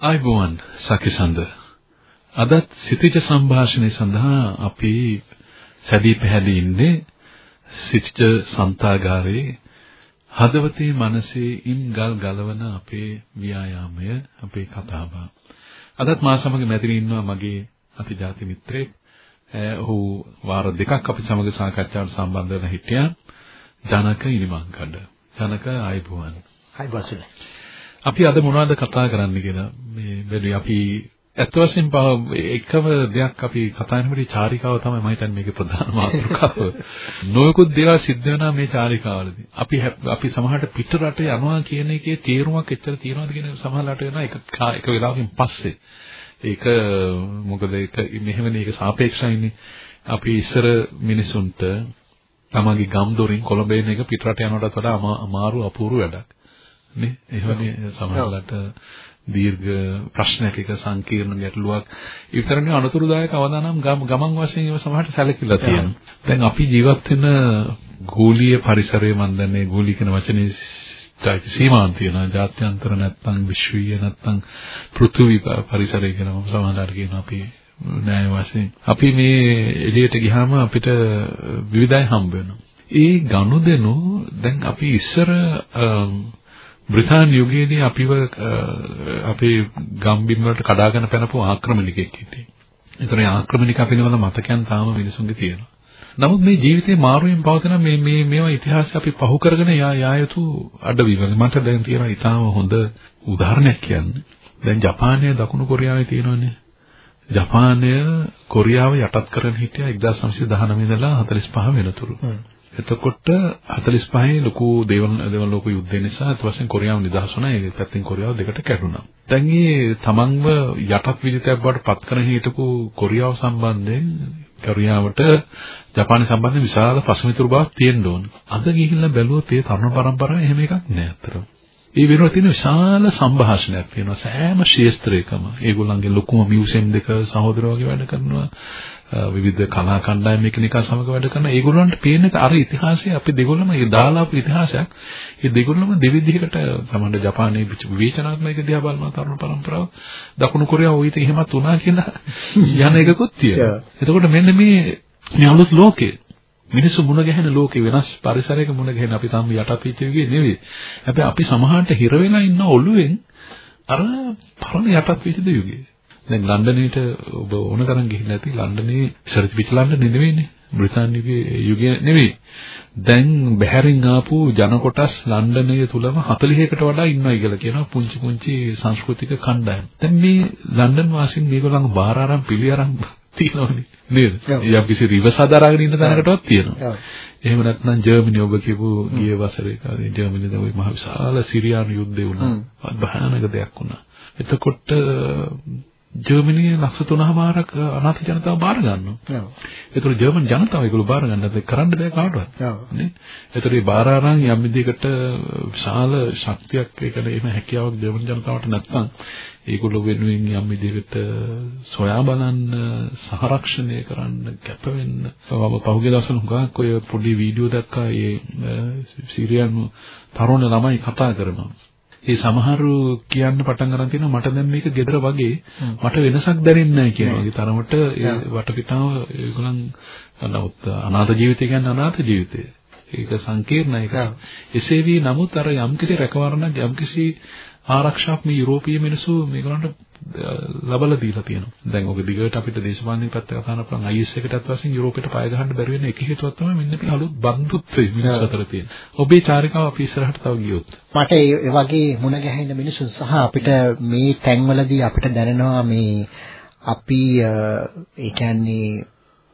ආයිබෝවන් සකිසන්ද අදත් සිතිජ සංഭാෂණය සඳහා අපි සැදී පැහැදී ඉන්නේ සිතිජ සන්තාගාරයේ හදවතේ මනසේ ඉන් ගල් ගලවන අපේ ව්‍යායාමය අපේ කතාව. අදත් මා සමග මැදිරි ඉන්නවා මගේ අතිජාති මිත්‍රයෙක්. ඔහු වාර දෙකක් අපි සමග සාකච්ඡාවට සම්බන්ධ වෙලා හිටියා. ජනක ඉනිමංකඩ. ජනක ආයිබෝවන්. ආයිබෝසුනේ. අපි අද මොනවද කතා කරන්න කියලා මේ බැලුවේ අපි ඇත්ත වශයෙන්ම එකම දෙයක් අපි කතා කරන්නේ චාරිකාව තමයි මම හිතන්නේ මේකේ ප්‍රධාන මාතෘකාව. නොයෙකුත් දේවල් සිද්ධ වෙනා මේ චාරිකාවලදී. අපි අපි සමහරට පිට රට යනවා කියන එකේ තේරුමක් එච්චර තියනවාද කියන සමහරලාට වෙනවා එක එක වෙලාවකින් පස්සේ. ඒක මොකද ඒක මෙහෙමනේ ඒක සාපේක්ෂයිනේ. අපි ඉස්සර මිනිසුන්ට තමන්ගේ ගම් දොරින් කොළඹ එන එක පිට රට යනකටත් වඩා අමාරු අපූර්ව වැඩක්. නේ එහෙමනේ සමහරවිට දීර්ඝ ප්‍රශ්නයක් එක සංකීර්ණ ගැටලුවක් විතරනේ අනුතුරුදායක අවදානම් ගමන් වශයෙන් ඒව සමහරට සැලකිලා තියෙනවා. දැන් අපි ජීවත් වෙන ගෝලීය පරිසරයේ මන් දන්නේ ගෝලී කියන වචනේ ටයිප් සීමාන් තියෙනවා. ජාත්‍යන්තර නැත්නම් විශ්වීය නැත්නම් පෘථිවි පරිසරය කියන සමහරවිට කියනවා අපි න්‍යාය වශයෙන්. අපි මේ එළියට ගියාම අපිට විවිධයි හම්බ වෙනවා. ඒ ගනුදෙනු දැන් අපි ඉස්සර බ්‍රිතාන්‍ය යුගයේදී අපිව අපේ ගම්බිම් වලට කඩාගෙන පැනපු ආක්‍රමණිකෙක් හිටියේ. ඒතරේ ආක්‍රමණික පිළිබඳ මතකයන් තාම මිනිසුන්ගේ තියෙනවා. නමුත් මේ ජීවිතේ මාරුවෙන් පවතින මේ මේ මේවා ඉතිහාසය අපි පහු කරගෙන යා යා යුතු අඩවිවල මට දැන් තියෙනවා ඊටාම හොඳ උදාහරණයක් කියන්න. දැන් ජපානය දකුණු කොරියාවේ තියෙනවනේ. ජපානය කොරියාව යටත් කරගෙන හිටියා 1919 ඉඳලා 45 වෙනතුරු. එතකොට 45 ලොකු දේවල් දේවල් ලෝක යුද්ධය නිසා අත වශයෙන් කොරියාව නිදහස් වුණා. ඒ පැත්තෙන් කොරියාව දෙකට කැඩුනා. දැන් මේ තමන්ව යටත් විජිතයක් බවට පත් කරගෙන හිටපු කොරියාව සම්බන්ධයෙන් කොරියාවට ජපානය සම්බන්ධයෙන් විශාල ප්‍රශ්නිතුරු බවක් තියෙන්න ඕන. අද ගිහිල්ලා බැලුවොත් ඒ තරුණ පරම්පරාවේ එහෙම එකක් නෑ අතරම. ඒ වෙනුවට තියෙන විශාල සංഭാෂණයක් තියෙනවා සෑම ක්ෂේත්‍රයකම. ඒගොල්ලන්ගේ ලොකුම මියුසියම් දෙක සහෝදරයෝ වගේ වැඩ කරනවා. විවිධ කලා කණ්ඩායම් එකිනෙකා සමග වැඩ කරන ඒගොල්ලන්ට පේන අර ඉතිහාසය අපි දෙගොල්ලම ඒ දාලාපු ඉතිහාසයක් ඒ දෙගොල්ලම දෙවිදිහකට සමහර ජපානයේ විවේචනාත්මක දිහා බලන තරුණ පරම්පරාව දකුණු කොරියාව ඉතින් එහෙමත් වුණා කියලා යන එකකුත් තියෙනවා. එතකොට මෙන්න මේ මේ අලුත් ලෝකේ මිනිස්සු මුණ ගැහෙන ලෝකේ වෙනස් පරිසරයක මුණ ගැහෙන අපි තාම යටත් පිටියුගේ නෙවෙයි. හැබැයි අපි සමහරට හිර වෙලා ඉන්න ඔළුවෙන් අර පරණ යටත් පිටිද යුගයේ. දැන් ලන්ඩනේට ඔබ ඕන තරම් ගිහිල්ලා ඇති ලන්ඩනේ ඉස්සර තිබිච්ච ලන්ඩනේ නෙවෙයිනේ. බ්‍රිතාන්‍යයේ යුගය නෙවෙයි. දැන් බැහැරින් ආපු ජන කොටස් ලන්ඩනයේ තුලම 40කට වඩා ඉන්නවා කියලා කියනවා පුංචි පුංචි සංස්කෘතික කණ්ඩායම්. දැන් මේ ලන්ඩන් වාසීන් මේගොල්ලන් බාර ආරම් පිළි ආරම් තියෙනවනේ නේද? යම් කිසි රිවර්ස් හදාගෙන ඉන්න තැනකටවත් තියෙනවා. එහෙම නැත්නම් ජර්මනි ඔබ කියපු ගිය වසරේ කාලේ ජර්මනිද ওই මහ විශාල සිරියානු යුද්ධය වුණා. භයානක දෙයක් වුණා. එතකොට ජර්මනියේ ලක්ෂ 3මාරක් අනාථ ජනතාව බාර ගන්නවා. ඔව්. ඒතර ජර්මන් ජනතාව ඒගොල්ලෝ බාර ගන්නත් කරන්න බෑ කාටවත්. ඔව්. නේ? ඒතර මේ බාර අරන් යම් විදිහකට විශාල ශක්තියක් ඒකල එහෙම හැකියාවක් ජර්මන් ජනතාවට නැත්නම් ඒගොල්ලෝ වෙනුවෙන් යම් විදිහකට සොයා බලන්න සහරක්ෂණය කරන්න කැප වෙන්න. මම පහුගිය දවස්වල හුඟක් ඔය පොඩි වීඩියෝ දැක්කා ඒ සිරියානු තරුණ ළමයි කතා කරනවා. ඒ සමහරු කියන්න පටන් ගන්න තියෙනවා මට දැන් මේක gedara වගේ. මට වෙනසක් දැනෙන්නේ නැහැ කියන වගේ. තරමට ඒ වටපිටාව ඒගොල්ලන් නමුත් අනාථ ජීවිතය කියන්නේ අනාථ ජීවිතය. ඒක සංකීර්ණයි. ඒක. එසේ වී නමුත් අර යම්කිසි රැකවරණක් යම්කිසි ආරක්ෂාවක් මේ යුරෝපීය මිනිස්සු මේගොල්ලන්ට ලබලා දීලා තියෙනවා. දැන් ඔක දිගට අපිට දේශපාලනික පැත්ත කතා කරන පුළුවන් IS එකටත් වශයෙන් යුරෝපෙට පය ගහන්න බැරි වෙන එක හේතුවක් තමයි මෙන්න මේ අලුත් බන්දුත්වය මිනිස්සු අතර තියෙන. ඔබේ චාරිකාව අපි ඉස්සරහට තව ගියොත්. මට ඒ වගේ මුණ ගැහෙන මිනිසුන් සහ අපිට මේ තැන්වලදී අපිට දැනෙනවා මේ අපි ඒ කියන්නේ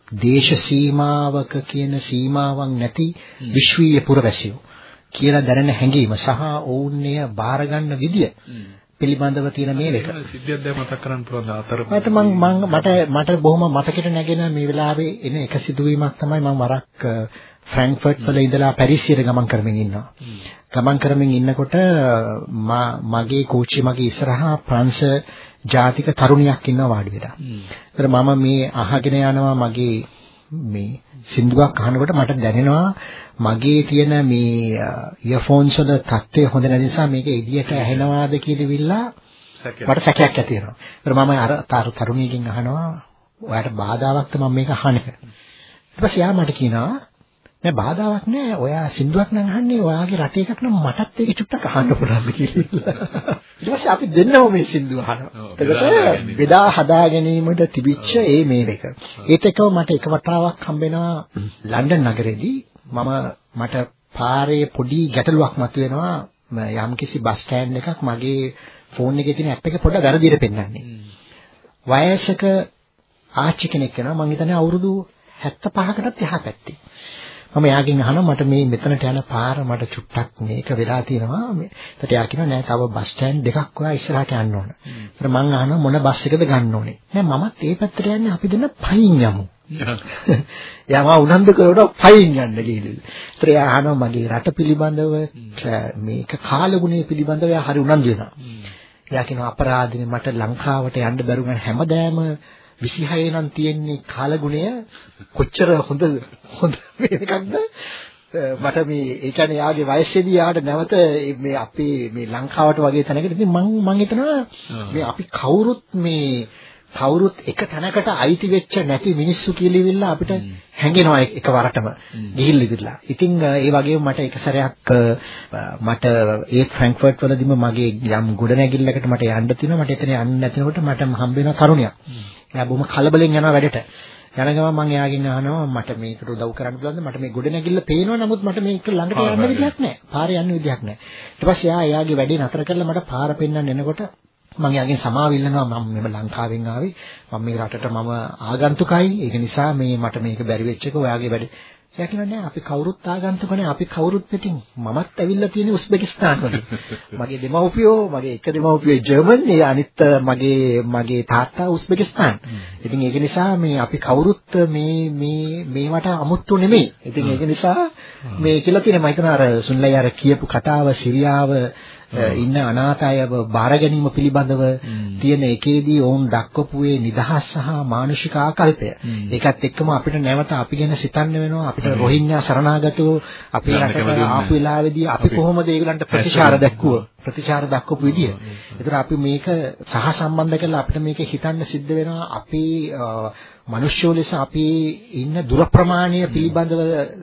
දේශ සීමාවක කියන සීමාවක් නැති විශ්වීය පුරවැසියෝ කියලා දැනෙන හැඟීම සහ ඕන්නය බාර ගන්න විදිය පිළිබඳව තියෙන මේ එක. සිද්ධියක් දැන් මතක් කරන්න පුළුවන් අතර. මට මම මට මට බොහොම මතකෙට නැගෙන මේ වෙලාවේ එන එක සිදුවීමක් තමයි මම වරක් ෆ්‍රැන්ක්ෆර්ට් වල ඉඳලා පැරිසියට ගමන් කරමින් ඉන්නවා. ගමන් කරමින් ඉන්නකොට මගේ කෝච්චිය මගේ ඉස්සරහා ප්‍රංශ ජාතික තරුණියක් ඉන්නවා වාඩි වෙලා. ඒතර මම මේ අහගෙන යනවා මගේ මේ සින්දුවක් අහනකොට මට දැනෙනවා මගේ තියෙන මේ ඉයර්ෆෝන්ස් වල තත්ත්වය හොඳ නැති නිසා මේක එළියට ඇහෙනවාද කියලා මට සැකයක් ඇති වෙනවා. ඒතර මම අර තරුණියකින් අහනවා ඔයාලට බාධාවක්ද මම මේක අහන්නේ. ඊට පස්සේ යා මට කියනවා නෑ බාධාවක් නෑ. ඔයා සින්දුවක් නම් අහන්නේ ඔයාගේ රටේ එකක් නම් මටත් ඒක චුට්ටක් අහන්න පුළුවන් කියලා. ඊට පස්සේ අපි දෙන්නම මේ සින්දුව අහනවා. එතකොට බෙදා හදා ගැනීමට තිබිච්ච ඒ මේ එක. ඒත් එක්කම මට එක වතාවක් හම්බෙනවා ලන්ඩන් නගරේදී මම මට පාරේ පොඩි ගැටලුවක් මතුවෙනවා යම්කිසි බස් ස්ටෑන්ඩ් එකක් මගේ ෆෝන් එකේ තියෙන ඇප් එක පොඩ්ඩක් වැරදියට පෙන්වන්නේ. වයසක ආච්චි කෙනෙක් වෙනවා මං හිතන්නේ අවුරුදු 75කටත් එහා පැත්තේ. මම එයාගෙන් අහනවා මට මේ මෙතනට යන පාර මට චුට්ටක් මේක වෙලා තියෙනවා. ඒකට එයා කියනවා නෑ තව බස් ස්ටෑන්ඩ් දෙකක් ඔයා ඉස්සරහට යන්න ඕන. ඒකට මං අහනවා මොන බස් එකද ගන්න ඕනේ. නෑ මමත් ඒ පැත්තට යන්නේ අපි දෙන්න පයින් යමු. යාම උනන්දු කරනවා පයින් යන්න කියලා. ඒතර එයා අහනවා මගේ රට පිළිබඳව මේක කාලගුණය පිළිබඳව එයා හරි උනන්දු වෙනවා. එයා කියනවා අපරාධනේ මට ලංකාවට යන්න බැරුව හැමදාම 26 නම් තියෙන්නේ කාලගුණය කොච්චර හොඳ හොඳ මේකක්ද මට මේ ඒ කියන්නේ යාගේ වයසේදී යාට නැවත මේ අපේ මේ ලංකාවට වගේ තැනකට ඉතින් මම මම හිතනවා මේ අපි කවුරුත් මේ කවුරුත් එක තැනකට අයිති වෙච්ච නැති මිනිස්සු කියලා අපිට හැඟෙනවා එකවරටම ගිහිල්ලා ඉතිරලා. ඉතින් ඒ වගේම මට එක සැරයක් මට ඒ ෆ්‍රැන්ක්ෆර්ට් වලදීම මගේ යම් ගොඩනැගිල්ලකට මට යන්න තියෙනවා. මට එතන යන්න නැතිනකොට මට හම්බ වෙන තරුණියක්. එයා බොහොම කලබලෙන් යනවා වැඩට. යන ගමන් මම එයාගෙන් අහනවා මට මේකට උදව් කරන්න පුළුවන්ද? මට මේ ගොඩ නැගිල්ල පේනවා. නමුත් මට මේක ළඟට යන්න විදියක් නැහැ. පාරේ යන්න විදියක් නැහැ. ඊට පස්සේ එයා එයාගේ වැඩේ නතර කරලා මට පාර පෙන්වන්න එනකොට මම එයාගෙන් සමාව ඉල්ලනවා මම මෙම ලංකාවෙන් ආවේ. මම මේ රටට මම ආගන්තුකයි. ඒක නිසා මේ මට මේක බැරි වෙච්ච එක ඔයාගේ වැඩේ එයා කියනවා නෑ අපි කවුරුත් ආගන්තුක නෑ අපි කවුරුත් පිටින් මමත් ඇවිල්ලා තියෙන්නේ උස්බෙකිස්තාන් වලින්. මගේ දෙමව්පියෝ මගේ එක දෙමව්පියෝ ජර්මන් ඒ අනිත් මගේ මගේ තාත්තා උස්බෙකිස්තාන්. ඉතින් ඒක නිසා මේ අපි කවුරුත් මේ මේ මේවට අමුත්තු නෙමෙයි. ඉතින් ඒක නිසා මේ කියලා තියෙන මම හිතනවා අර සුන්ලයි අර කියපු කතාව සිරියාව ඉන්න අනාථ අයව බාර ගැනීම පිළිබඳව තියෙන එකේදී ඔවුන් දක්වපු ඒ නිදහස් සහ මානසික ආකල්පය. ඒකත් එක්කම අපිට නැවත අපි ගැන සිතන්න වෙනවා. අපිට රොහින්ඥා සරණාගතෝ අපේ රටට ආපු වෙලාවේදී අපි කොහොමද ඒගොල්ලන්ට ප්‍රතිචාර දැක්වුව ප්‍රතිචාර දක්වපු විදිය. ඒතර අපි මේක සහ සම්බන්ධ කරලා අපිට මේක හිතන්න සිද්ධ වෙනවා. අපේ මිනිස්සු ලෙස අපි ඉන්න දුර ප්‍රමාණය පිළිබඳව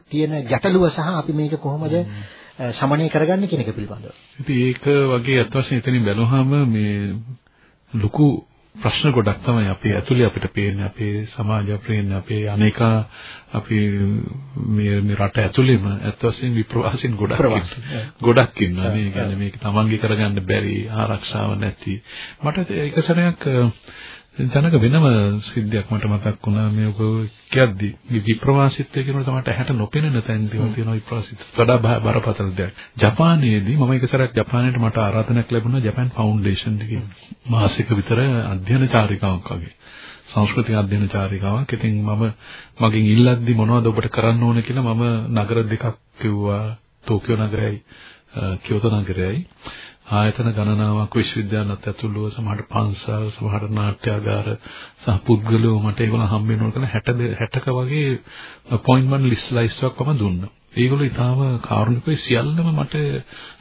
තියෙන ගැටලුව සහ අපි මේක කොහොමද සමනය කරගන්නේ කියන එක පිළිබඳව. ඉතින් ඒක වගේ අත් වශයෙන් එතනින් බැලුවාම මේ ලොකු ප්‍රශ්න ගොඩක් තමයි අපේ ඇතුලේ අපිට පේන්නේ අපේ සමාජය අපේ අපේ අනේකා අපි මේ මේ රට ඇතුලේම ඇත්ත වශයෙන් විප්‍රවාසීන් ගොඩක් ගොඩක් ඉන්නවා. මේ කියන්නේ මේක තමන්ගේ කරගන්න බැරි ආරක්ෂාව නැති. මට එක සැරයක් දැනක වෙනම සිද්ධියක් මට මතක් වුණා මේ ඔබ කියද්දි මේ විප්‍රවාසීත්වය කියනකොට තමයි ඇහැට නොපෙනෙන තැන් තියෙනවා විප්‍රවාසීත්ව වඩා බරපතල දෙයක්. ජපානයේදී මම එක සැරයක් ජපානයට මට ආරාධනයක් ලැබුණා ජපාන් ෆවුන්ඩේෂන් එකකින්. මාසික විතර අධ්‍යයන චාරිකාවක් වගේ. සංස්කෘතික අධ්‍යයන චාරිකාවක්. ඉතින් මම මගෙන් ඉල්ලද්දි මොනවද ඔබට කරන්න ඕන කියලා මම නගර දෙකක් කිව්වා. ටෝකියෝ නගරයයි කියෝතෝ නගරයයි. ආයතන ගණනාවක් විශ්වවිද්‍යාලත් ඇතුළුව සමහර පන්සල් සමහර නාට්‍යාගාර සහ පුද්ගලයෝ මට ඒගොල්ලෝ හම්බ වෙනකොට 60 60ක වගේ අපොයින්ට්මන්ට් ලිස්ට් ලයිස්ට්වක් මම දුන්නා. ඒගොල්ලෝ ඊටාම කාරුණිකව සියල්ලම මට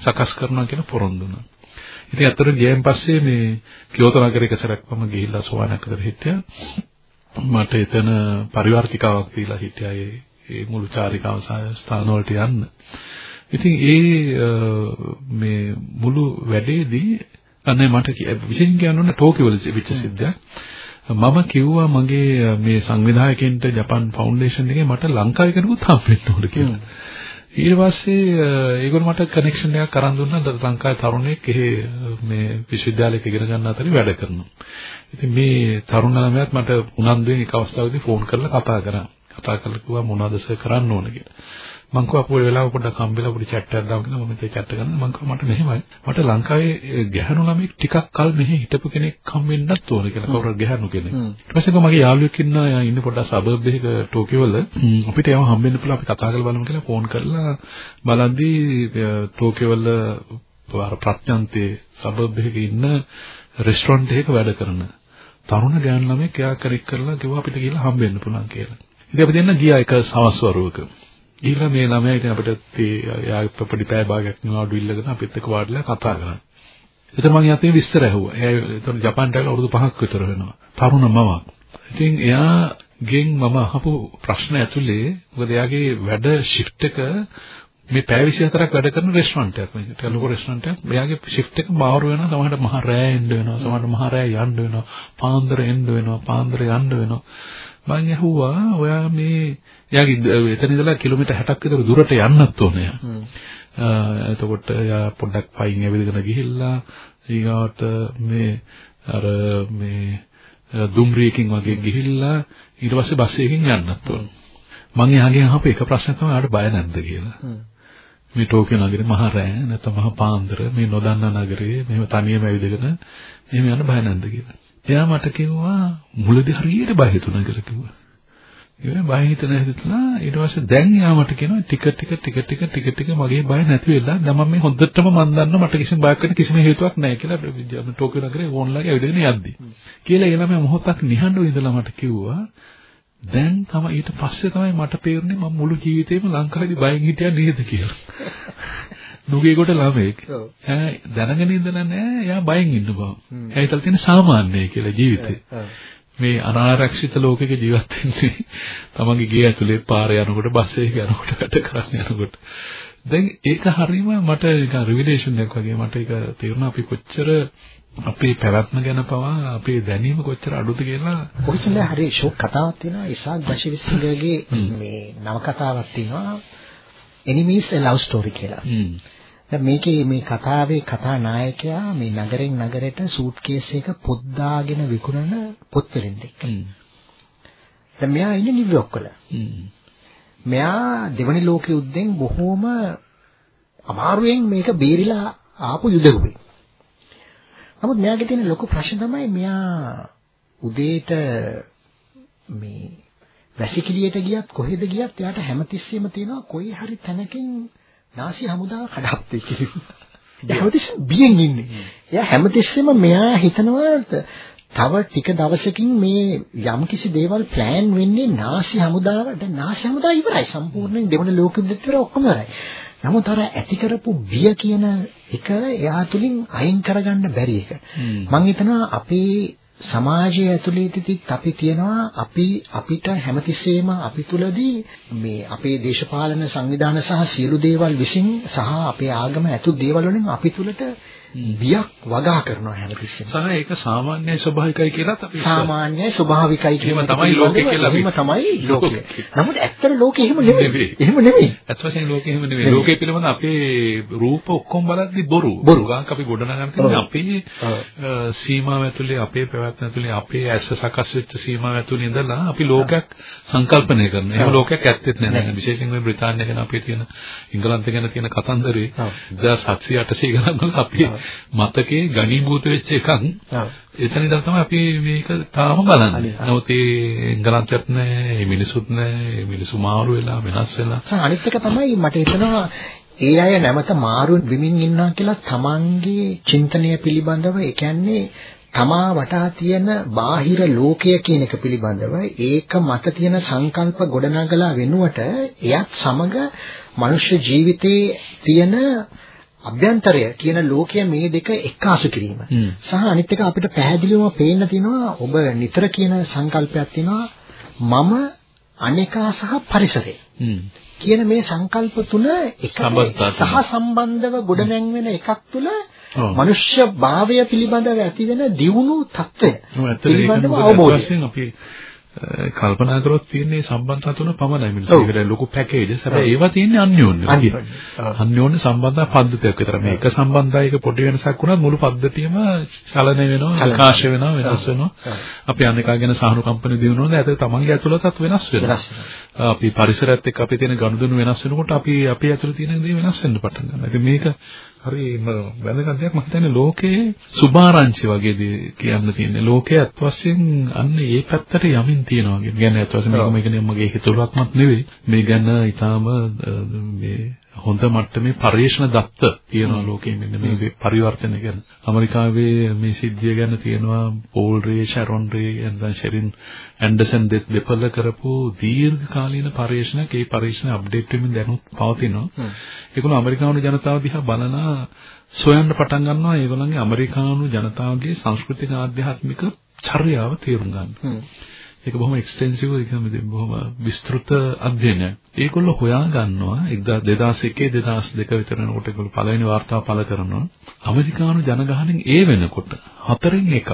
සකස් කරනවා කියලා පොරොන්දු වුණා. ඉතින් අතට ගියන් පස්සේ මේ කියෝතෝ නගරයක සැරයක් මම ගිහිල්ලා සෝවානක් කර හිටියා. මට එතන පරිවර්තිකාවක් දීලා හිටියා ඒ මුළු චාරිකාව ස්ථාන වලට යන්න. ඉතින් ඒ මේ මුළු වැඩේදී අනේ මට විශේෂයෙන් කියන්න ඕන ටෝකියෝ වල වෙච්ච සිද්ධියක්. මම කිව්වා මගේ මේ සංවිධායකයන්ට ජපාන් ෆවුන්ඩේෂන් එකේ මට ලංකාවේ කෙනෙකුත් හම්බෙන්න ඕන කියලා. ඊට පස්සේ ඒගොල්ලෝ මට කනෙක්ෂන් එකක් අරන් දුන්නා ලංකාවේ තරුණයෙක් එහි මේ විශ්වවිද්‍යාලයක ඉගෙන ගන්න අතරේ වැඩ කරනවා. ඉතින් මේ තරුණ ළමයාත් මට උනන්දුවෙන් එක අවස්ථාවකදී ෆෝන් කරලා කතා කරා. කතා කරලා කිව්වා මොනවද සර් කරන්න ඕන කියලා. මං කිව්වා අපෝ වෙලාව පොඩ්ඩක් හම්බෙලා පොඩි chat එකක් දාමු කියලා මම මේ chat කරනවා මං කිව්වා මට මෙහෙමයි. මට ලංකාවේ ගැහණු ළමෙක් ටිකක් කල් මෙහෙ හිටපු කෙනෙක් හම්බෙන්නත් ඕන කියලා කවුරුහරි ගැහණු කෙනෙක්. ඊට පස්සේ මගේ යාළුවෙක් ඉන්නවා යා ඉන්නේ පොඩ්ඩක් සබර්බ් එකක ටෝකියෝ වල. අපිට ඒව හම්බෙන්න පුළුවන්. අපි කතා කරලා බලමු කියලා ෆෝන් කරලා බලද්දී ටෝකියෝ වල ප්‍රඥාන්තේ සබර්බ් එකේ ඉන්න රෙස්ටොරන්ට් එකක වැඩ කරන තරුණ ගෑනු ළමෙක් එයා කනෙක්ට් කරලා කිව්වා අපිට ගිහලා හම්බෙන්න පුළුවන් කියලා. ඉතින් අපි දෙන්න ගියා එක සවස් වරුවක. ඊළඟ මේ ළමයා ඉතින් අපිට යා පොඩි පැය භාගයක් නිවාඩු ඉල්ලගෙන අපිත් එක්ක වාඩිලා කතා කරා. එතන මම යතේ විස්තර ඇහුවා. එයා එතන ජපාන්ට ඇවිල්ලා අවුරුදු 5ක් විතර වෙනවා. තරුණ මවක්. ඉතින් එයාගෙන් මම අහපු ප්‍රශ්න ඇතුලේ මොකද එයාගේ වැඩ ෂිෆ්ට් එක මේ පැය 24ක් වැඩ කරන රෙස්ටොරන්ට් එකක් මේක. ඒක ලොකු රෙස්ටොරන්ට් එකක්. මෙයාගේ ෂිෆ්ට් එක මාරු වෙනවා. සමහරවිට මහ රෑ එන්න වෙනවා. සමහරවිට මහ රෑ යන්න වෙනවා. පාන්දර එන්න වෙනවා. පාන්දර යන්න වෙනවා. මම ඇහුවා ඔයා මේ එයාගේ එතන ඉඳලා කිලෝමීටර් 60ක් විතර දුරට යන්නත් ඕනේ. එතකොට එයා පොඩ්ඩක් පයින් ඇවිදගෙන ගිහිල්ලා ඊගාට මේ අර මේ දුම්රියකින් වගේ ගිහිල්ලා ඊට පස්සේ බස් එකකින් යන්නත් ඕන. මම එයාගෙන් අහපු එක ප්‍රශ්නයක් තමයි ආට බය නැද්ද කියලා. මේ ටෝකියෝ නගරේ මහා රෑ නැත්නම් මහා පාන්දර මේ නොදන්නා නගරේ මෙහෙම තනියම ඇවිදගෙන එහෙම යන්න බය නැද්ද කියලා. එයා මට කිව්වා මුලදී හරියට බය හිතුණා කියලා කිව්වා. ඒ බය හිතන හිතලා ඊට පස්සේ දැන් එයා මට කියනවා ටික ටික ටික ටික ටික ටික මගේ බය නැති වෙලා දැන් මම මේ හොඳටම මන් දන්නවා මට කිසිම බයක් වෙන්න කිසිම හේතුවක් නැහැ කියලා ටෝකියෝ නගරේ ඕන්ලයින් ඇවිදගෙන යද්දි. කියලා ඒ ළමයා මොහොතක් නිහඬව ඉඳලා මට කිව්වා දැන් තමයි ඊට පස්සේ තමයි මට තේරුනේ මම මුළු ජීවිතේම ලංකාවේදී බයෙන් හිටියා නේද කියලා. නුගේ කොට ළමෙක්. ඈ දැනගෙන ඉඳලා නෑ. එයා බයෙන් ඉන්න බව. එයා හිතලා තියෙන සාමාන්‍යයි කියලා ජීවිතේ. මේ අනාරක්ෂිත ලෝකයක ජීවත් වෙන්නේ තමන්ගේ ගේ ඇතුලේ පාරේ යනකොට බස් එකේ යනකොට වැඩ කරගෙන යනකොට. දැන් ඒක හරීම මට ඒක රිවිලේෂන් එකක් වගේ. මට ඒක තේරුණා අපි කොච්චර අපේ පැවැත්ම ගැන පවා අපේ දැනීම කොච්චර අඩුද කියලා. ඔයිසෙන් හරි ෂෝක් කතාවක් තියෙනවා. ඉසාක් බෂිවිස්ගේ මේ නවකතාවක් තියෙනවා enemies a love story කියලා. දැන් මේකේ මේ කතාවේ කතා નાයකයා මේ නගරෙන් නගරයට සූට්කේස් එක පොත් දාගෙන විකුණන පොත් වෙලෙන්දෙක්. දැන් මෙයා ඉන්නේ නිව්යෝක් වල. මෙයා දෙවනි ලෝක යුද්ධෙන් බොහෝම අමාරුවෙන් මේක බේරිලා ආපු යුදෙව්වේ. නමුත් මෙයාගේ තියෙන ලොකු ප්‍රශ්න තමයි මෙයා උදේට මේ වැසිකිළියට ගියත් කොහෙද ගියත් එයාට හැමතිස්සෙම තියෙනවා කොයි හරි තැනකින් නාසි හමුදාව කඩප්පේ කියලා. හැමතිස්සෙම බියෙන් ඉන්නේ. එයා හැමතිස්සෙම මෙයා හිතනවා තව ටික දවසකින් මේ යම්කිසි දේවල් ප්ලෑන් වෙන්නේ නාසි හමුදාව දැන් නාසි හමුදාව ඉවරයි සම්පූර්ණයෙන් දෙවන ලෝක යුද්ධෙත් ඉවර ඔක්කොම ඉවරයි. නමුත් අර ඇති කරපු බිය කියන එක එයා තුලින් අයින් කරගන්න බැරි එක. මම හිතනවා අපේ සමාජය ඇතුළේදීත් අපි තියනවා අපි අපිට හැමතිස්සෙම අපි තුලදී මේ අපේ දේශපාලන සංවිධාන සහ සියලු දේවල් විසින් සහ අපේ ආගම ඇතු දේවල් වලින් අපි තුලට බියක් වගා කරනවා හැමතිස්සෙම. සහ ඒක සාමාන්‍යයි ස්වභාවිකයි කියලාත් අපි සාමාන්‍යයි ස්වභාවිකයි කියන තමයි ලෝකේ කියලා එහෙම තමයි ලෝකය. නමුත් ඇත්තට ලෝකේ එහෙම නෙමෙයි. එහෙම නෙමෙයි. ඇත්ත වශයෙන්ම ලෝකේ එහෙම නෙමෙයි. ලෝකේ පිළිබඳ අපේ රූප ඔක්කොම බලද්දි බොරු. බොරු. ගාක් අපි ගොඩනගන්න තියෙන්නේ අපේ සීමාව ඇතුලේ අපේ පැවැත්ම ඇතුලේ අපේ ඇස සකස් වෙච්ච සීමාව ඇතුලේ ඉඳලා අපි ලෝකයක් සංකල්පනය කරනවා. එහෙම ලෝකයක් ඇත්තෙත් නැහැ. විශේෂයෙන් මේ බ්‍රිතාන්‍ය ගැන අපේ තියෙන ඉංගලන්ත ගැන තියෙන කතන්දරේ 1700 800 ගණන් අපි මතකයේ ගණීභූත වෙච්ච එකක්. එතන ඉඳලා තමයි අපි මේක තාම බලන්නේ. නමුත් ඒ එංගලන්තයත් නැහැ, මේ මිනිසුත් නැහැ, මිනිසු මාරු වෙලා වෙනස් වෙලා. අනිත් එක තමයි මට හිතෙනවා ඒ අය නැවත මාරු වෙමින් ඉන්නවා කියලා තමන්ගේ චින්තනය පිළිබඳව ඒ කියන්නේ තමා වටා තියෙන බාහිර ලෝකය කියන එක පිළිබඳව ඒක මත තියෙන සංකල්ප ගොඩනගලා වෙනුවට එයත් සමග මනුෂ්‍ය ජීවිතයේ තියෙන අභ්‍යන්තරය කියන ලෝකය මේ දෙක එකාසු කිරීම. සහ අනිත් එක අපිට පැහැදිලිවම පේන්න තියෙනවා ඔබ නිතර කියන සංකල්පයක් තියෙනවා මම අනේකා සහ පරිසරය. කියන මේ සංකල්ප තුන එකට සහ සම්බන්ධව ගොඩනැංවෙන එකක් තුළ මනුෂ්‍ය භාවය පිළිබඳව ඇතිවෙන දියුණු తত্ত্বය පිළිබඳව අවබෝධය. කල්පනා කරොත් තියෙන්නේ සම්බන්ධතා තුන පමණයි මිනිස්සු. ඒකට ලොකු පැකේජස්. හැබැයි ඒවා තියෙන්නේ අන්‍යෝන්‍ය. අන්‍යෝන්‍ය සම්බන්ධතා පද්ධතියක් විතර. මේ එක සම්බන්ධයක පොඩි වෙනසක් වුණත් මුළු පද්ධතියම චලනය වෙනවා, විකාශය වෙනවා, වෙනස් වෙනවා. අපි අනේකා ගැන සාහනුකම්පන දිනුනොත් ඇත තමන්ගේ ඇතුළතත් වෙනස් වෙනවා. අපි පරිසරයත් එක්ක අපි තියෙන ගනුදෙනු වෙනස් වෙනකොට අපි අපේ ඇතුළේ තියෙන දේ වෙනස් වෙන්න පටන් ගන්නවා. ඉතින් මේක හරිම වැදගත් දෙයක් මම හිතන්නේ ලෝකයේ සුභාරංචි වගේ දේ කියන්න තියෙන්නේ ලෝකයේ අත් වශයෙන් අන්න ඒ පැත්තට යමින් තියෙනවා කියන්නේ. කියන්නේ අත් වශයෙන් මේක මගේ හිතුවක්මත් නෙවෙයි. මේ ගැන ඊටාම මේ හොඳ මට්ටමේ පරිශන දත්ත තියෙනවා ලෝකයේ මෙන්න මේ පරිවර්තන ගැන. ඇමරිකාවේ මේ සිද්ධිය ගැන තියෙනවා පෝල් රේ, ෂැරොන් රේ, එන්දන් ෂෙරින් ඇන්ඩර්සන් දෙපළ කරපු දීර්ඝ කාලීන පරිශනක ඒ පරිශන අප්ඩේට් වෙමින් දැනුත් පවතිනවා. ඒගොල්ලෝ ඇමරිකානු ජනතාව දිහා බලලා සොයන්න පටන් ගන්නවා ඒගොල්ලන්ගේ ඇමරිකානු ජනතාවගේ සංස්කෘතික ආධ්‍යාත්මික චර්යාව තේරුම් ගන්න. ඒක බොහොම එක්ස්ටෙන්සිව් ඒක බොහොම විස්තෘත අධ්‍යයනයක්. ඒගොල්ලෝ හොයා ගන්නවා 2001 2002 විතර වෙනකොට ඒගොල්ලෝ පළවෙනි වාර්තාව පළ කරනවා. ඇමරිකානු ජනගහනයෙන් ඒ වෙනකොට හතරෙන් එකක්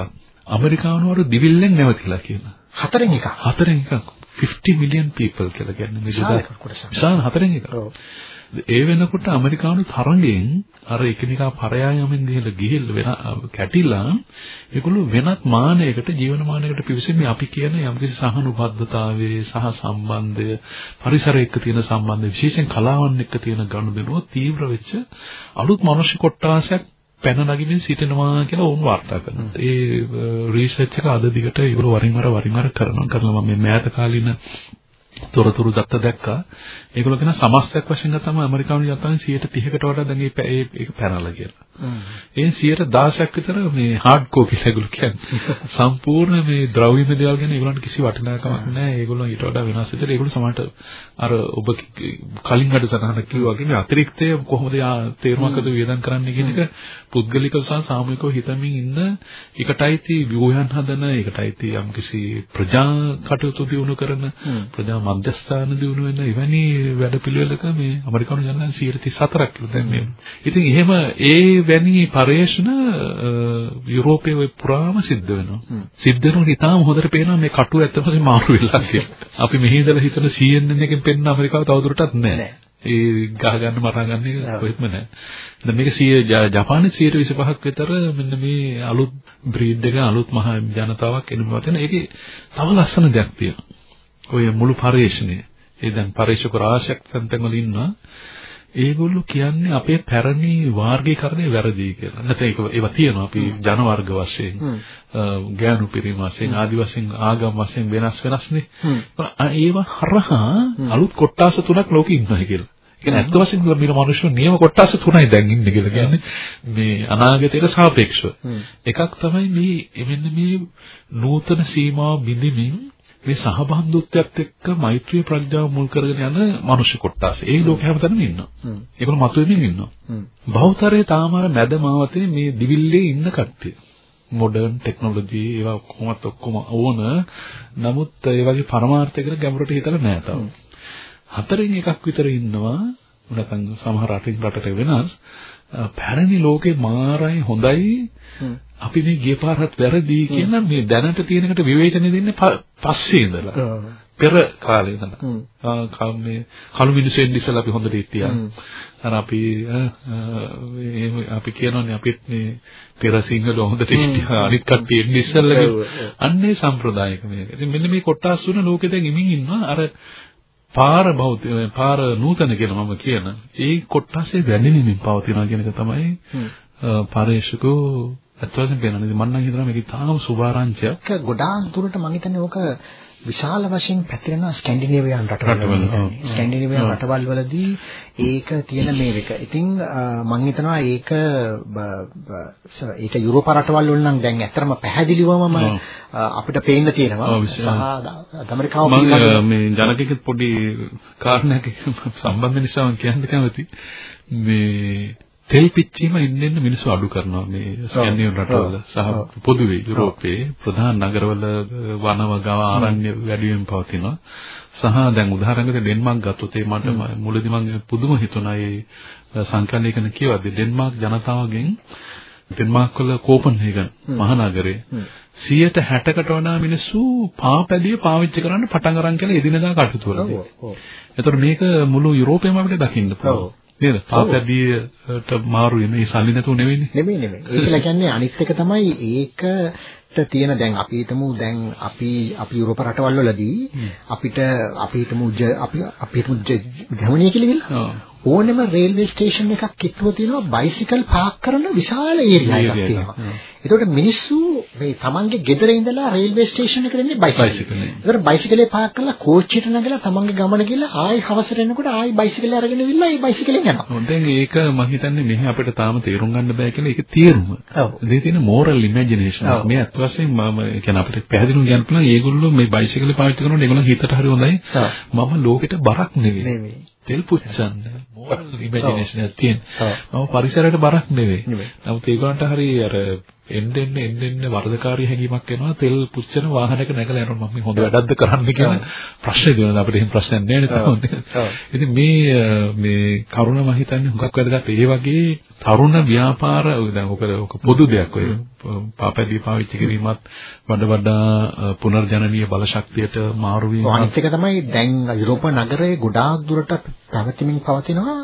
ඇමරිකානුවරු දිවිල්ලෙන් නැවතිලා කියලා. හතරෙන් එකක්. හතරෙන් එකක්. 50 million people කියලා කියන්නේ මේ විශාල හතරෙන් එකක්. ඒ වෙනකොට ඇමරිකානු තරඟෙන් අර එකිනෙකා පරයායමෙන් ගිහලා ගිහිල්ලා වෙන කැටිලා ඒගොල්ලෝ වෙනත් මානයකට ජීවන මානයකට පිවිසෙන්නේ අපි කියන යම්කිසි සහනුබද්ධතාවයේ සහ සම්බන්ධය පරිසරය එක්ක තියෙන සම්බන්ධය විශේෂයෙන් කලාවන් එක්ක තියෙන ගනුදෙනුව තීව්‍ර වෙච්ච අලුත් මනුෂ්‍ය කොට්ටාසයක් පැන නගින්න සිටිනවා කියලා වුන් වාර්තා කරනවා. ඒ රිසර්ච් එක අද දිගට ඉවර වරින් වර වරින් වර කරනවා. කරලා මම මේ මෑත කාලීන තොරතුරු දත්ත දැක්කා. ඒගොල්ලෝ කියන සමස්තයක් වශයෙන් ගත්තම ඇමරිකානු ජනතාවෙන් 130කට වඩා දැන් ඒක පැනලා කියලා. ඒ 116ක් විතර මේ හાર્ඩ්කෝ කියලා ඒගොල්ලෝ කියන්නේ. සම්පූර්ණ මේ ද්‍රව්‍යමය දේවල් ගැන ඒගොල්ලන්ට කිසි වටිනාකමක් නැහැ. ඒගොල්ලෝ ඊට වඩා වෙනස් විතර ඒගොල්ලෝ සමහරට අර ඔබ කලින් අඩ සටහනක් කිව්වා වගේ මේ අතිරික්තය කොහොමද තේරුමකද වියදම් කරන්න කියන එක පුද්ගලිකව සහ සාමූහිකව හිතමින් ඉන්න එකටයි ව්‍යුහයන් හදන එකටයි යම්කිසි ප්‍රජා කටයුතු දියුණු කරන ප්‍රජා මධ්‍යස්ථාන දියුණු වෙන එවැනි වැඩපිළිවෙලක මේ ඇමරිකානු ජනතාව 134ක් කියලා දැන් මේ. ඉතින් එහෙම ඒ වැනි පරේෂණ යුරෝපයේ ඔය පුරාම සිද්ධ වෙනවා. සිද්ධ වෙනකොට ඉතාලම හොඳට පේනවා මේ කටුව ඇත්තටම මාරු වෙලා කියලා. අපි මෙහි ඉඳලා හිතන CNN එකෙන් පෙන්න ඇමරිකාව තවදුරටත් නැහැ. ඒ ගහ ගන්න මරා ගන්න කොහෙත්ම නැහැ. දැන් මේක 100 ජපානයේ 125ක් විතර මෙන්න මේ අලුත් බ්‍රීඩ් එක අලුත් මහ ජනතාවක් එනවා තියෙන. ඒකේ තව ලස්සන දෙයක් තියෙනවා. ඔය මුළු පරිශ්‍රණය. ඒ දැන් පරිශ්‍රක රාශියක් තැන් වල ඉන්නවා. ඒගොල්ලෝ කියන්නේ අපේ පැරණි වර්ගීකරණය වැරදි කියලා. නැත්නම් ඒක ඒවා තියෙනවා අපි ජන වර්ග වශයෙන් ගෑනු පිරිමි වශයෙන් ආදි වශයෙන් ආගම් වශයෙන් වෙනස් වෙනස්නේ. ඒවා හරහා අලුත් කොට්ටාස තුනක් ලෝකෙ ඉන්නවා කියලා. කියන්නේ ඇත්ත වශයෙන්ම මේ මිනිස්සු නියම කොටස් තුනයි දැන් ඉන්නේ කියලා කියන්නේ මේ අනාගතයට සාපේක්ෂව. එකක් තමයි මේ මෙන්න මේ නූතන සීමා බිඳිමින් මේ සහබන්ධුත්වයත් එක්ක මෛත්‍රී ප්‍රඥාව මුල් කරගෙන යන මනුෂ්‍ය කොටස්. ඒ ලෝකෙ හැමතැනම ඉන්නවා. ඒගොල්ලෝ මතුවෙමින් ඉන්නවා. බහුතරය තාම අර මැද මාවතේ මේ දිවිල්ලේ ඉන්න කට්ටිය. මොඩර්න් ටෙක්නොලොජි ඒවා කොහොමත් ඔක්කොම ඕන. නමුත් ඒ වගේ පරමාර්ථයකට ගැඹුරට හිතලා නැහැ තාම. හතරෙන් එකක් විතර ඉන්නවා. නැත්නම් සමහර රටින් රටට වෙනස්. පැරණි ලෝකේ මාරයි හොඳයි අපි මේ ගිය පාරත් වැරදි කියන මේ දැනට තියෙනකට විවේචනය දෙන්නේ පස්සේ ඉඳලා. පෙර කාලේ ඉඳලා. මේ කළු මිනිස්සු එන්න ඉස්සලා අපි හොඳට හිටියා. අර අපි අපි කියනෝනේ අපිත් මේ පෙර සිංහල හොඳට හිටියා. අනිත් කට්ටිය එන්න ඉස්සලා අන්නේ සම්ප්‍රදායික මේක. ඉතින් මෙන්න මේ කොටස් තුන ලෝකෙ දැන් ඉමින් ඉන්නවා. අර පාර භෞතික පාර නූතන කියලා මම කියන ඒ කොටසේ වැඩිමින් පවතිනවා කියන එක තමයි පරේශකෝ අත්වසෙන් පේනනේ මම නම් හිතනවා මේක තාම සුභාරංචයක්. ගොඩාක් දුරට මම හිතන්නේ ඕක විශාල වශයෙන් පැතිරෙන ස්කැන්ඩිනේවියානු රටවල් ස්කැන්ඩිනේවියානු රටවල් වලදී ඒක තියෙන මේක. ඉතින් මම හිතනවා ඒක ඒක යුරෝප රටවල් වල නම් දැන් ඇත්තටම පැහැදිලිවම අපිට පේන්න තියෙනවා. සහ ඇමරිකාව මම මේ ජනකෙක පොඩි කාරණයක් සම්බන්ධ නිසා මම කියන්න කැමති. මේ තෙල් පිච්චීම ඉන්න ඉන්න මිනිස්සු අඩු කරනවා මේ ස්කැන්ඩිනේවියානු රටවල. සහ පොදුවේ යුරෝපයේ ප්‍රධාන නගරවල වනවගව ආරණ්‍ය වැඩිවෙන් පවතිනවා. සහ දැන් උදාහරණයකට ඩෙන්මාර්ක් ගත්තොත් ඒ මට මුලදී මම පුදුම හිතුණා ඒ සංකල්පයකන කියවද්දි ඩෙන්මාර්ක් ජනතාවගෙන් ඩෙන්මාර්ක් වල කෝපන්හේගන් මහනගරේ 160කට වඩා මිනිස්සු පාපැදිය පාවිච්චි කරන්න පටන් අරන් කියලා එදිනදා කටයුතු වලදී. එතකොට මේක මුළු යුරෝපෙම අපිට දකින්න පුළුවන්. නේද? පාපැදියට මාරු වෙන මේ සල්ලි නැතුව නෙවෙයිනේ. නෙමෙයි නෙමෙයි. ඒක කියන්නේ අනිත් එක තමයි ඒකට තියෙන දැන් අපි හිතමු දැන් අපි අපි යුරෝප රටවල් වලදී අපිට අපි හිතමු අපි අපි හිතමු ජර්මනිය කියලා ඕනෙම රේල්වේ ස්ටේෂන් එකක් කිට්ටුව තියෙනවා බයිසිකල් පාක් කරන විශාල ඒරියා එකක් තියෙනවා. ඒතකොට මිනිස්සු මේ තමන්ගේ ගෙදර ඉඳලා රේල්වේ ස්ටේෂන් එකට එන්නේ බයිසිකල්. ඒතකොට බයිසිකලේ පාක් කරලා කෝච්චියට නැගලා තමන්ගේ ගමන ගිහලා ආයි හවසට එනකොට ආයි බයිසිකලේ අරගෙන ඉවිල්ලා ඒ බයිසිකලෙන් යනවා. දැන් ඒක මම හිතන්නේ මෙහි අපිට තාම තේරුම් ගන්න බෑ කියලා ඒක තේරුම. ඔව්. ඒ තියෙන moral imagination. මේ අත් වශයෙන් මම කියන්නේ අපිට පැහැදිලිව කියන්න පුළුවන් මේගොල්ලෝ මේ බයිසිකලේ පාවිච්චි කරනකොට ඒගොල්ලෝ හිතට හරි හොඳයි. මම ලෝකෙට බරක් නෙවෙයි. නෙවෙයි. තෙල් පුච්චන්න මොරල් ඉමේජිනේෂන් එකක් තියෙන. මම පරිසරයට බරක් නෙවෙයි. නමුත් ඒගොල්ලන්ට හරි අර එන්න එන්න එන්න එන්න වරදකාරී හැඟීමක් එනවා. තෙල් පුච්චන වාහනයක නැගලා යනවා. මම මේ හොඳ වැඩක්ද කරන්න කියන ප්‍රශ්නේ දෙනවා අපිට එහෙම ප්‍රශ්නයක් නැහැ ඉතින් මේ මේ කරුණ මම හිතන්නේ හුඟක් වැදගත්. ඒ වගේ තරුණ ව්‍යාපාර දැන් ඔක ඔක පොදු දෙයක්. ඔය පාපැදී පාවිච්චි කිරීමත් වඩ වඩා පුනර්ජනනීය බල ශක්තියට මාරු වීම අනිත් එක තමයි දැන් යුරෝප නගරයේ ගොඩාක් දුරට පැවතීමින් පවතිනවා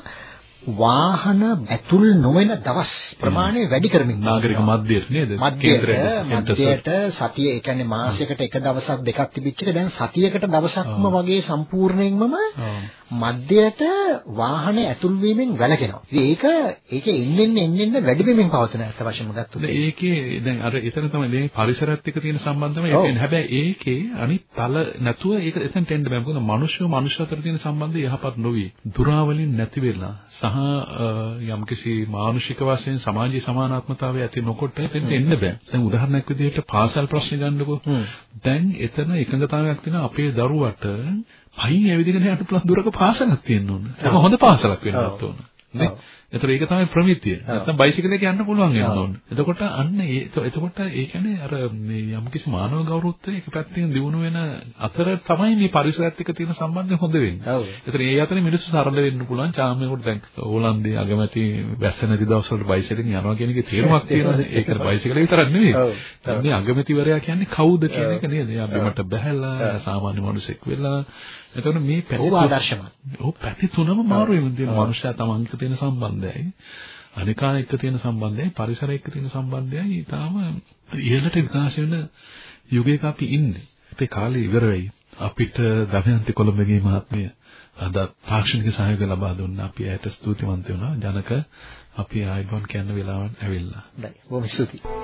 වාහන ඇතුල් නොවන දවස් ප්‍රමාණය වැඩි කරමින් නාගරික මධ්‍යයට නේද මධ්‍යයට සතිය ඒ කියන්නේ මාසයකට එක දවසක් දෙකක් තිබිච්ච එක දැන් සතියකට දවසක්ම වගේ සම්පූර්ණයෙන්මම මධ්‍යයට වාහන ඇතුල් වීමෙන් වැළකෙනවා. ඉතින් ඒක ඒක එන්නෙන් එන්නෙන් වැඩි වෙමින් පවතින අත් වශයෙන්ම ගත්තොත්. ඒකේ දැන් අර එතන තමයි මේ පරිසරයත් එක්ක තියෙන සම්බන්ධම ඒක. හැබැයි ඒකේ අනිත් තල නැතුව ඒක එතනට එන්න බෑ. මොකද මිනිස්සු මිනිස්සු අතර තියෙන සම්බන්ධය යහපත් නොවේ. දුරාවලින් නැති වෙලා සහ යම්කිසි මානසික වශයෙන් සමාජීය සමානාත්මතාවය ඇති නොකොට එතෙන්ට එන්න බෑ. දැන් උදාහරණයක් විදිහට පාසල් ප්‍රශ්නේ ගන්නකො. දැන් එතන එකඟතාවයක් තියෙනවා අපේ දරුවට පයින් ඇවිදගෙන යන්න පුළුවන් දුරක පාසලක් තියෙන්න ඕන. ඒක හොඳ පාසලක් වෙන්නත් ඕන. නේ? ඒතර ඒක තමයි ප්‍රමිතිය. නැත්නම් බයිසිකලයක යන්න පුළුවන් වෙනවා ඕන. එතකොට අන්න ඒ එතකොට ඒ කියන්නේ අර මේ යම්කිසි මානව ගෞරවත්වය එක පැත්තකින් දිනු වෙන අතර තමයි මේ පරිසරයත් එක්ක තියෙන සම්බන්ධය හොඳ වෙන්නේ. ඔව්. ඒතර ඒ අතරේ මිනිස්සු සරල වෙන්න පුළුවන්. චාමේකට දැන් ඕලන්දේ අගමැති වැස්ස නැති දවස්වල බයිසිකලෙන් යනවා කියන එකේ තේරුමක් තියෙනවා. ඒක බයිසිකල විතරක් නෙවෙයි. ඔව්. මේ අගමැතිවරයා කියන්නේ කවුද කියන එක නේද? එයා බිමට බැහැලා සාමාන්‍ය මිනිසෙක් වෙලා එතකොට මේ පැති ආදර්ශමත්. ඔව් පැති තුනම මාරු වෙන තියෙන මනුෂ්‍යයා තමන්ට තියෙන සම්බන්ධයයි අනිකා එක්ක තියෙන සම්බන්ධයයි පරිසරය එක්ක තියෙන සම්බන්ධයයි ඊටාම ඉහළට විකාශ වෙන යුගයක අපි ඉන්නේ. අපේ කාලේ ඉවර වෙයි. අපිට දමයන්ති කොළඹගේ මහත්මිය අද තාක්ෂණික සහයෝගය ලබා දුන්නා. අපි ඇයට ස්තුතිවන්ත වෙනවා. ජනක අපි ආයිබෝන් කියන වෙලාවට ඇවිල්ලා. හොඳයි. බොහොම ස්තුතියි.